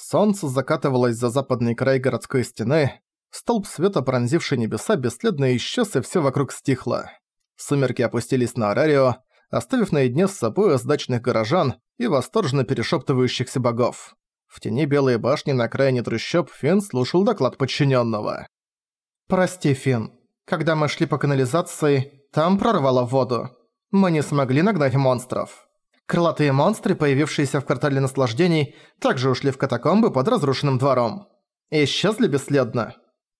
Солнце закатывалось за западный край городской стены, столб света, пронзивший небеса, бесследно исчез, и всё вокруг стихло. Сумерки опустились на Арарио, оставив наедине с собой сдачных горожан и восторженно перешептывающихся богов. В тени белой башни на окраине трущоб Финн слушал доклад подчиненного. «Прости, Финн. Когда мы шли по канализации, там прорвало воду. Мы не смогли нагнать монстров. Крылатые монстры, появившиеся в квартале наслаждений, также ушли в катакомбы под разрушенным двором. Исчезли бесследно.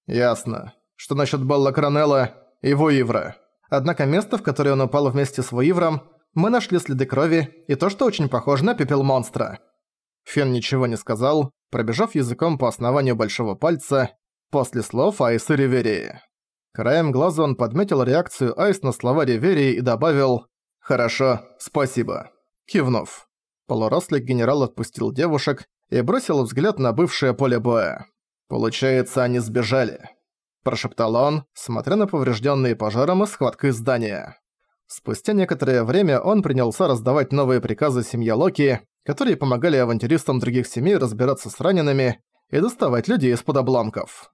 Ясно. Что насчет Белла Коронелла и Вуивра? Однако место, в которое он упал вместе с Вуивром, мы нашли следы крови и то, что очень похоже на пепел монстра. Фен ничего не сказал, пробежав языком по основанию большого пальца, после слов Айсы Риверии. Краем глаза он подметил реакцию Айс на слова Риверии и добавил «Хорошо, спасибо». Кивнув. Полурослик генерал отпустил девушек и бросил взгляд на бывшее поле боя. «Получается, они сбежали», – прошептал он, смотря на поврежденные пожаром и схваткой здания. Спустя некоторое время он принялся раздавать новые приказы семье Локи, которые помогали авантюристам других семей разбираться с ранеными и доставать людей из-под обломков.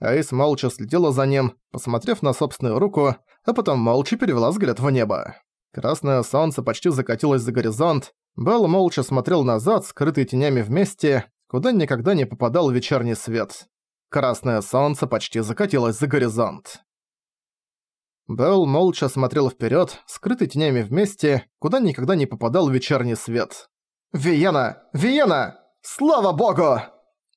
Айс молча следила за ним, посмотрев на собственную руку, а потом молча перевела взгляд в небо. Красное солнце почти закатилось за горизонт, Белл молча смотрел назад, скрытый тенями вместе, куда никогда не попадал вечерний свет. Красное солнце почти закатилось за горизонт. Белл молча смотрел вперед, скрытый тенями вместе, куда никогда не попадал вечерний свет. «Виена! Виена! Слава богу!»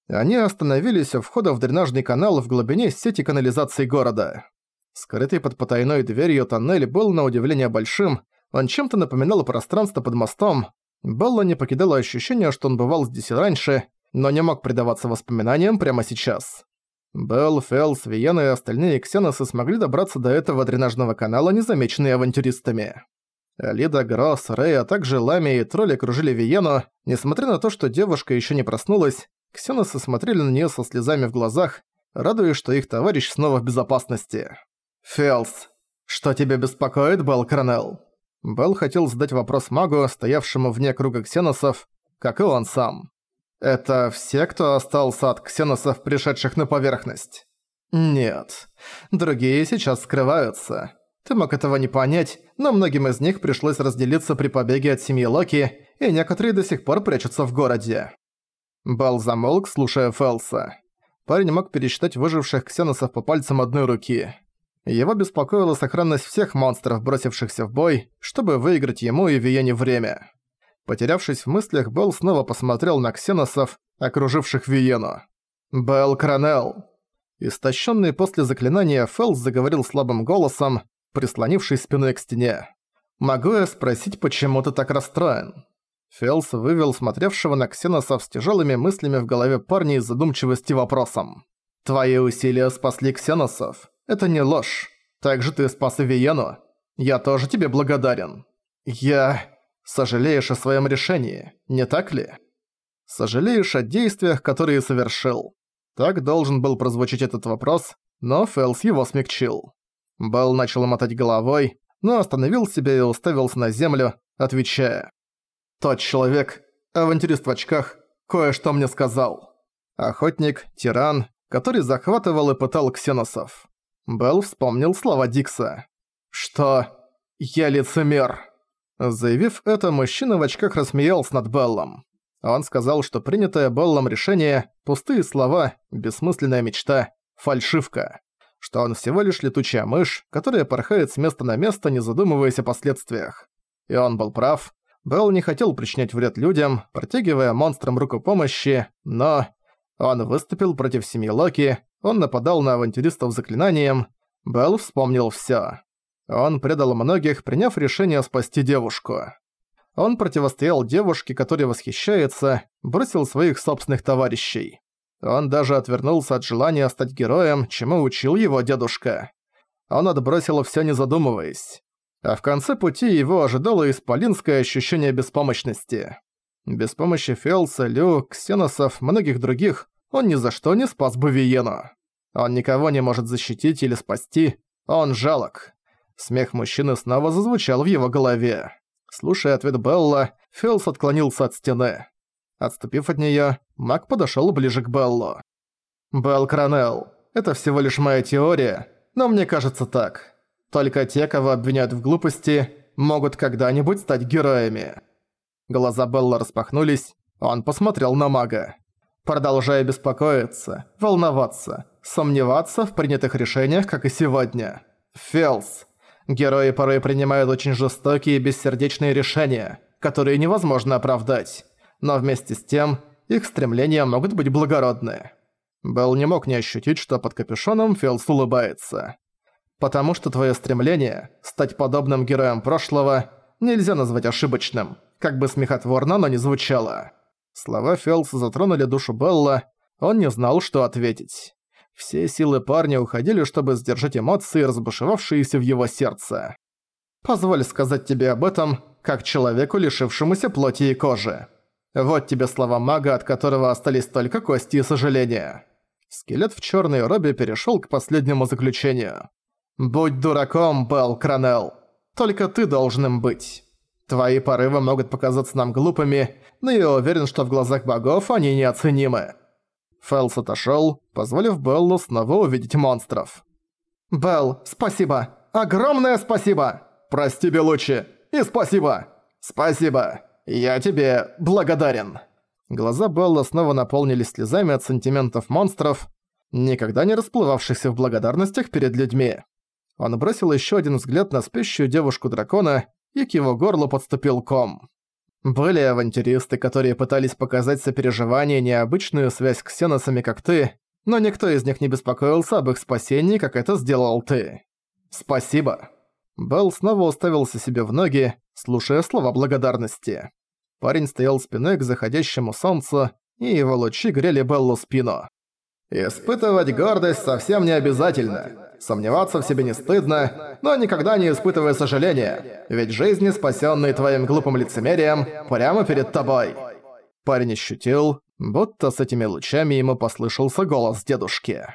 Они остановились у входа в дренажный канал в глубине сети канализации города. Скрытый под потайной дверью тоннель был на удивление большим, он чем-то напоминал пространство под мостом. Белла не покидало ощущение, что он бывал здесь раньше, но не мог предаваться воспоминаниям прямо сейчас. Белл, Фелс, Виена и остальные ксеносы смогли добраться до этого дренажного канала, незамеченные авантюристами. Лида, Гросс, Рэй, а также Лами и Тролли окружили Виену. Несмотря на то, что девушка еще не проснулась, ксеносы смотрели на нее со слезами в глазах, радуясь, что их товарищ снова в безопасности. «Фелс, что тебя беспокоит, Белл Кронелл?» Белл хотел задать вопрос магу, стоявшему вне круга ксеносов, как и он сам. «Это все, кто остался от ксеносов, пришедших на поверхность?» «Нет. Другие сейчас скрываются. Ты мог этого не понять, но многим из них пришлось разделиться при побеге от семьи Локи, и некоторые до сих пор прячутся в городе». Белл замолк, слушая Фелса. Парень мог пересчитать выживших ксеносов по пальцам одной руки. Его беспокоила сохранность всех монстров, бросившихся в бой, чтобы выиграть ему и Виене время. Потерявшись в мыслях, Белл снова посмотрел на ксеносов, окруживших Виену. «Белл Кранелл!» Истощенный после заклинания, Фелс заговорил слабым голосом, прислонившись спиной к стене. «Могу я спросить, почему ты так расстроен?» Фелс вывел смотревшего на ксеносов с тяжелыми мыслями в голове парня из задумчивости вопросом. «Твои усилия спасли ксеносов. Это не ложь. Также ты спас и Виену. Я тоже тебе благодарен. Я... Сожалеешь о своем решении, не так ли? Сожалеешь о действиях, которые совершил. Так должен был прозвучать этот вопрос, но Фэлс его смягчил. Белл начал мотать головой, но остановил себя и уставился на землю, отвечая. «Тот человек, авантюрист в очках, кое-что мне сказал. Охотник, тиран, который захватывал и пытал ксеносов. Белл вспомнил слова Дикса. «Что? Я лицемер!» Заявив это, мужчина в очках рассмеялся над Беллом. Он сказал, что принятое Беллом решение – пустые слова, бессмысленная мечта, фальшивка. Что он всего лишь летучая мышь, которая порхает с места на место, не задумываясь о последствиях. И он был прав. Белл не хотел причинять вред людям, протягивая монстрам руку помощи, но... Он выступил против семьи Локи, он нападал на авантюристов заклинанием. Белл вспомнил всё. Он предал многих, приняв решение спасти девушку. Он противостоял девушке, которая восхищается, бросил своих собственных товарищей. Он даже отвернулся от желания стать героем, чему учил его дедушка. Он отбросил всё не задумываясь. А в конце пути его ожидало исполинское ощущение беспомощности. Без помощи Фелса, Лю, Ксеносов, многих других он ни за что не спас бы Виену. Он никого не может защитить или спасти, он жалок. Смех мужчины снова зазвучал в его голове. Слушая ответ Белла, Фелс отклонился от стены. Отступив от неё, маг подошёл ближе к Беллу. «Белл Кранелл, это всего лишь моя теория, но мне кажется так. Только те, кого обвиняют в глупости, могут когда-нибудь стать героями». Глаза Белла распахнулись, он посмотрел на мага. Продолжая беспокоиться, волноваться, сомневаться в принятых решениях, как и сегодня. Фелс. Герои порой принимают очень жестокие и бессердечные решения, которые невозможно оправдать. Но вместе с тем, их стремления могут быть благородны. Белл не мог не ощутить, что под капюшоном Фелс улыбается. Потому что твое стремление стать подобным героем прошлого нельзя назвать ошибочным, как бы смехотворно оно ни звучало. Слова Фелса затронули душу Белла, он не знал, что ответить. Все силы парня уходили, чтобы сдержать эмоции, разбушевавшиеся в его сердце. «Позволь сказать тебе об этом, как человеку, лишившемуся плоти и кожи. Вот тебе слова мага, от которого остались только кости и сожаления». Скелет в черной робе перешел к последнему заключению. «Будь дураком, Белл Кранелл. Только ты должен им быть. Твои порывы могут показаться нам глупыми, но я уверен, что в глазах богов они неоценимы». Фэлс отошёл, позволив Беллу снова увидеть монстров. «Белл, спасибо! Огромное спасибо! Прости, Белучи! И спасибо! Спасибо! Я тебе благодарен!» Глаза Белла снова наполнились слезами от сантиментов монстров, никогда не расплывавшихся в благодарностях перед людьми. Он бросил еще один взгляд на спящую девушку-дракона, и к его горлу подступил ком. Были авантюристы, которые пытались показать сопереживание необычную связь с ксеносами, как ты, но никто из них не беспокоился об их спасении, как это сделал ты. Спасибо. Белл снова уставился себе в ноги, слушая слова благодарности. Парень стоял спиной к заходящему солнцу, и его лучи грели Беллу спину. «Испытывать гордость совсем не обязательно. Сомневаться в себе не стыдно, но никогда не испытывай сожаления, ведь жизни, спасенные твоим глупым лицемерием, прямо перед тобой». Парень ощутил, будто с этими лучами ему послышался голос дедушки.